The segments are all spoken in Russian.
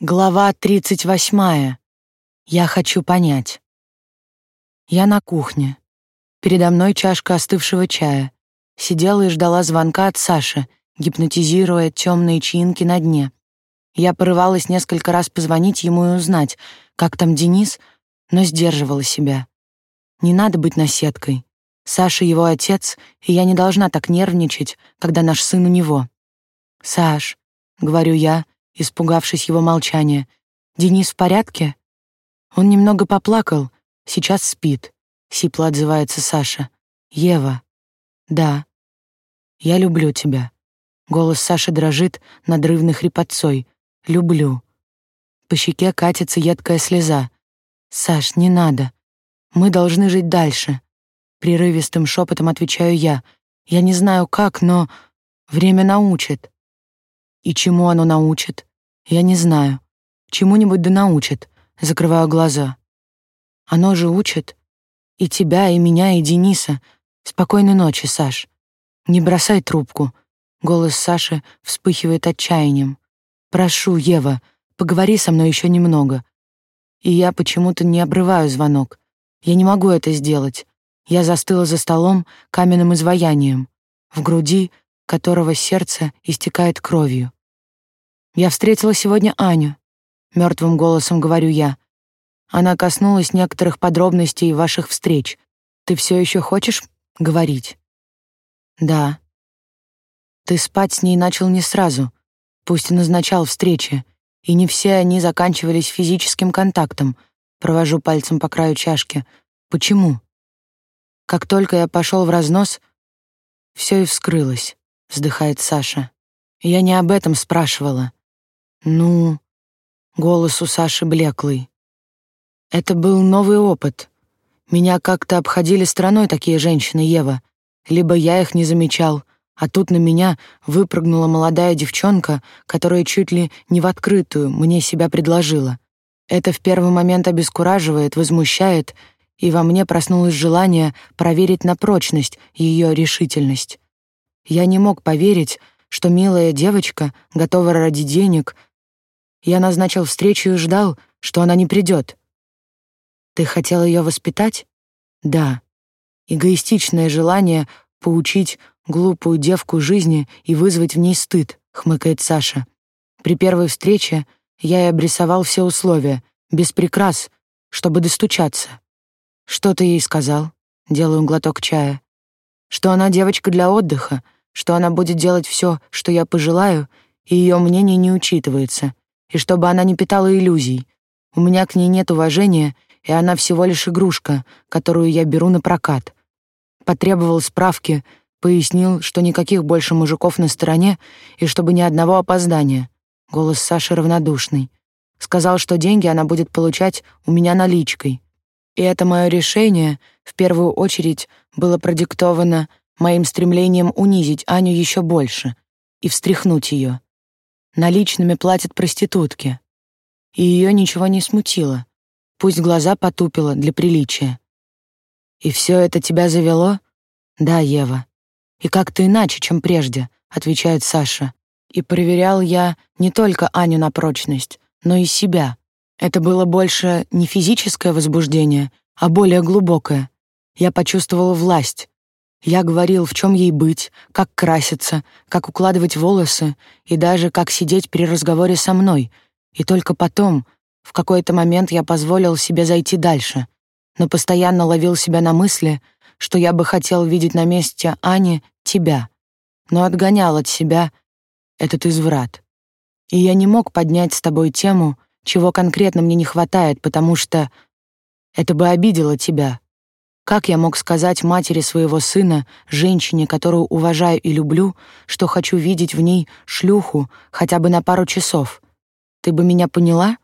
Глава 38. Я хочу понять. Я на кухне. Передо мной чашка остывшего чая. Сидела и ждала звонка от Саши, гипнотизируя темные чаинки на дне. Я порывалась несколько раз позвонить ему и узнать, как там Денис, но сдерживала себя. Не надо быть наседкой. Саша его отец, и я не должна так нервничать, когда наш сын у него. «Саш», — говорю я, — испугавшись его молчания. «Денис в порядке?» Он немного поплакал, сейчас спит, сипло отзывается Саша. «Ева». «Да». «Я люблю тебя». Голос Саши дрожит надрывной хрипотцой. «Люблю». По щеке катится едкая слеза. «Саш, не надо. Мы должны жить дальше». Прерывистым шепотом отвечаю я. «Я не знаю как, но время научит». «И чему оно научит?» Я не знаю. Чему-нибудь да научит. Закрываю глаза. Оно же учит. И тебя, и меня, и Дениса. Спокойной ночи, Саш. Не бросай трубку. Голос Саши вспыхивает отчаянием. Прошу, Ева, поговори со мной еще немного. И я почему-то не обрываю звонок. Я не могу это сделать. Я застыла за столом каменным изваянием, в груди которого сердце истекает кровью. Я встретила сегодня Аню. Мертвым голосом говорю я. Она коснулась некоторых подробностей ваших встреч. Ты все еще хочешь говорить? Да. Ты спать с ней начал не сразу, пусть и назначал встречи, и не все они заканчивались физическим контактом. Провожу пальцем по краю чашки. Почему? Как только я пошел в разнос, все и вскрылось, вздыхает Саша. Я не об этом спрашивала. Ну, голос у Саши блеклый. Это был новый опыт. Меня как-то обходили стороной такие женщины, Ева. Либо я их не замечал, а тут на меня выпрыгнула молодая девчонка, которая чуть ли не в открытую мне себя предложила. Это в первый момент обескураживает, возмущает, и во мне проснулось желание проверить на прочность ее решительность. Я не мог поверить, что милая девочка готова ради денег — я назначил встречу и ждал, что она не придет. Ты хотел ее воспитать? Да. Эгоистичное желание поучить глупую девку жизни и вызвать в ней стыд, хмыкает Саша. При первой встрече я и обрисовал все условия, без прикрас, чтобы достучаться. Что ты ей сказал? Делаю глоток чая. Что она девочка для отдыха, что она будет делать все, что я пожелаю, и ее мнение не учитывается, и чтобы она не питала иллюзий. У меня к ней нет уважения, и она всего лишь игрушка, которую я беру на прокат. Потребовал справки, пояснил, что никаких больше мужиков на стороне и чтобы ни одного опоздания. Голос Саши равнодушный. Сказал, что деньги она будет получать у меня наличкой. И это мое решение в первую очередь было продиктовано моим стремлением унизить Аню еще больше и встряхнуть ее. Наличными платят проститутки. И ее ничего не смутило. Пусть глаза потупила для приличия. И все это тебя завело? Да, Ева. И как-то иначе, чем прежде, отвечает Саша. И проверял я не только Аню на прочность, но и себя. Это было больше не физическое возбуждение, а более глубокое. Я почувствовала власть, я говорил, в чем ей быть, как краситься, как укладывать волосы и даже как сидеть при разговоре со мной. И только потом, в какой-то момент я позволил себе зайти дальше, но постоянно ловил себя на мысли, что я бы хотел видеть на месте Ани тебя, но отгонял от себя этот изврат. И я не мог поднять с тобой тему, чего конкретно мне не хватает, потому что это бы обидело тебя, как я мог сказать матери своего сына, женщине, которую уважаю и люблю, что хочу видеть в ней шлюху хотя бы на пару часов? Ты бы меня поняла?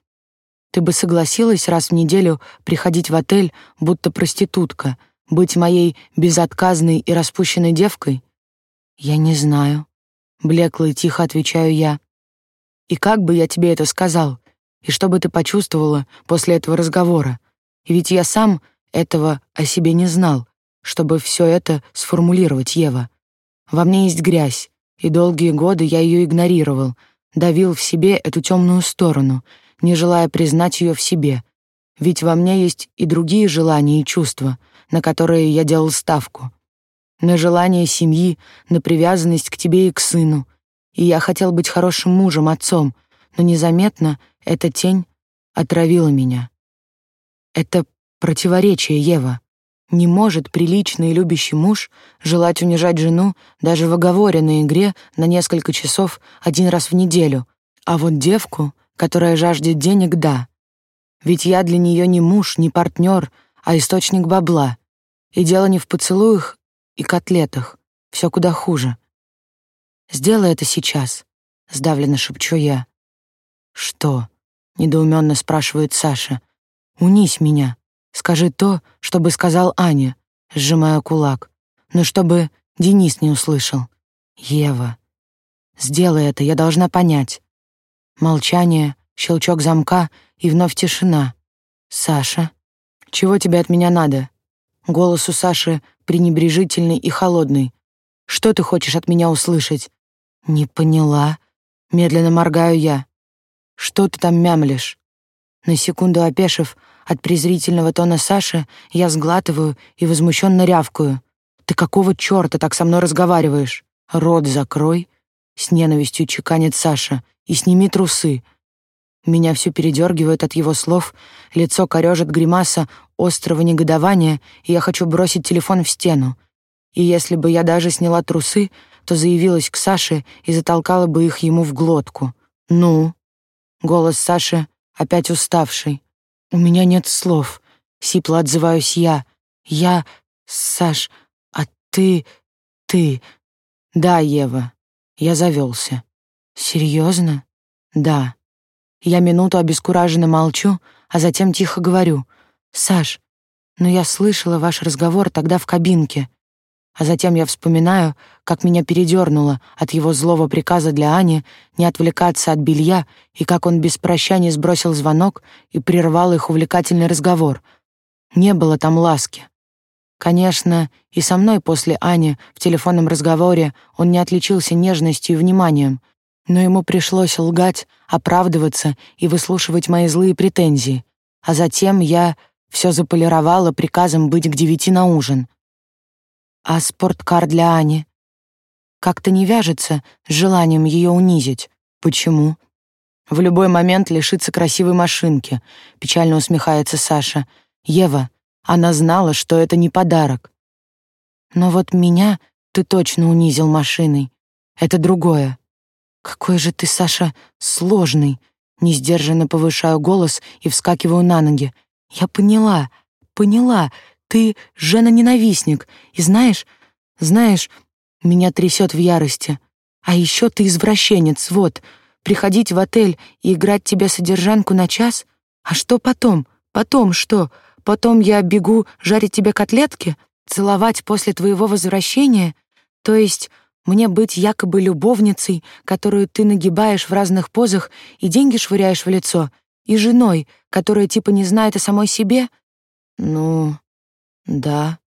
Ты бы согласилась раз в неделю приходить в отель, будто проститутка, быть моей безотказной и распущенной девкой? Я не знаю. Блекло и тихо отвечаю я. И как бы я тебе это сказал? И что бы ты почувствовала после этого разговора? И ведь я сам этого о себе не знал, чтобы все это сформулировать, Ева. Во мне есть грязь, и долгие годы я ее игнорировал, давил в себе эту темную сторону, не желая признать ее в себе. Ведь во мне есть и другие желания и чувства, на которые я делал ставку. На желание семьи, на привязанность к тебе и к сыну. И я хотел быть хорошим мужем, отцом, но незаметно эта тень отравила меня. Это противоречие, Ева. Не может приличный и любящий муж желать унижать жену даже в оговоренной игре на несколько часов один раз в неделю, а вот девку, которая жаждет денег, да. Ведь я для нее не муж, не партнер, а источник бабла. И дело не в поцелуях и котлетах, все куда хуже. Сделай это сейчас, сдавленно шепчу я. Что? недоуменно спрашивает Саша. Унись меня. Скажи то, что бы сказал Аня, сжимая кулак, но чтобы Денис не услышал. Ева, сделай это, я должна понять. Молчание, щелчок замка и вновь тишина. Саша, чего тебе от меня надо? Голос у Саши пренебрежительный и холодный. Что ты хочешь от меня услышать? Не поняла. Медленно моргаю я. Что ты там мямлишь? На секунду опешив от презрительного тона Саши, я сглатываю и возмущенно рявкаю. «Ты какого чёрта так со мной разговариваешь? Рот закрой!» С ненавистью чеканит Саша. «И сними трусы!» Меня всё передёргивает от его слов, лицо корёжит гримаса острого негодования, и я хочу бросить телефон в стену. И если бы я даже сняла трусы, то заявилась к Саше и затолкала бы их ему в глотку. «Ну?» Голос Саши опять уставший. «У меня нет слов», — сипло отзываюсь я. «Я... Саш, а ты... ты...» «Да, Ева, я завелся». «Серьезно?» «Да». Я минуту обескураженно молчу, а затем тихо говорю. «Саш, но я слышала ваш разговор тогда в кабинке. А затем я вспоминаю, как меня передернуло от его злого приказа для Ани не отвлекаться от белья и как он без прощания сбросил звонок и прервал их увлекательный разговор. Не было там ласки. Конечно, и со мной после Ани в телефонном разговоре он не отличился нежностью и вниманием, но ему пришлось лгать, оправдываться и выслушивать мои злые претензии. А затем я все заполировала приказом быть к девяти на ужин — а спорткар для Ани как-то не вяжется с желанием ее унизить. Почему? В любой момент лишиться красивой машинки, печально усмехается Саша. Ева, она знала, что это не подарок. Но вот меня ты точно унизил машиной. Это другое. Какой же ты, Саша, сложный. Несдержанно повышаю голос и вскакиваю на ноги. Я поняла, поняла, ты жена-ненавистник, и знаешь, знаешь, меня трясет в ярости. А еще ты извращенец, вот. Приходить в отель и играть тебе содержанку на час? А что потом? Потом что? Потом я бегу жарить тебе котлетки? Целовать после твоего возвращения? То есть мне быть якобы любовницей, которую ты нагибаешь в разных позах и деньги швыряешь в лицо, и женой, которая типа не знает о самой себе? Ну, «Да».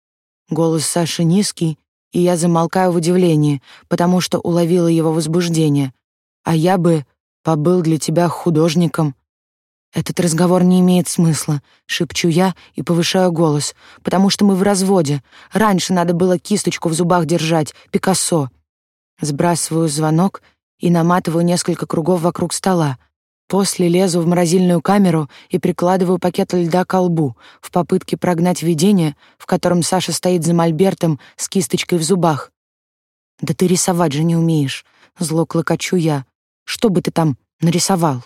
Голос Саши низкий, и я замолкаю в удивлении, потому что уловила его возбуждение. «А я бы побыл для тебя художником». «Этот разговор не имеет смысла», — шепчу я и повышаю голос, «потому что мы в разводе. Раньше надо было кисточку в зубах держать, Пикассо». Сбрасываю звонок и наматываю несколько кругов вокруг стола. После лезу в морозильную камеру и прикладываю пакет льда к лбу в попытке прогнать видение, в котором Саша стоит за мольбертом с кисточкой в зубах. «Да ты рисовать же не умеешь», — зло клокочу я. «Что бы ты там нарисовал?»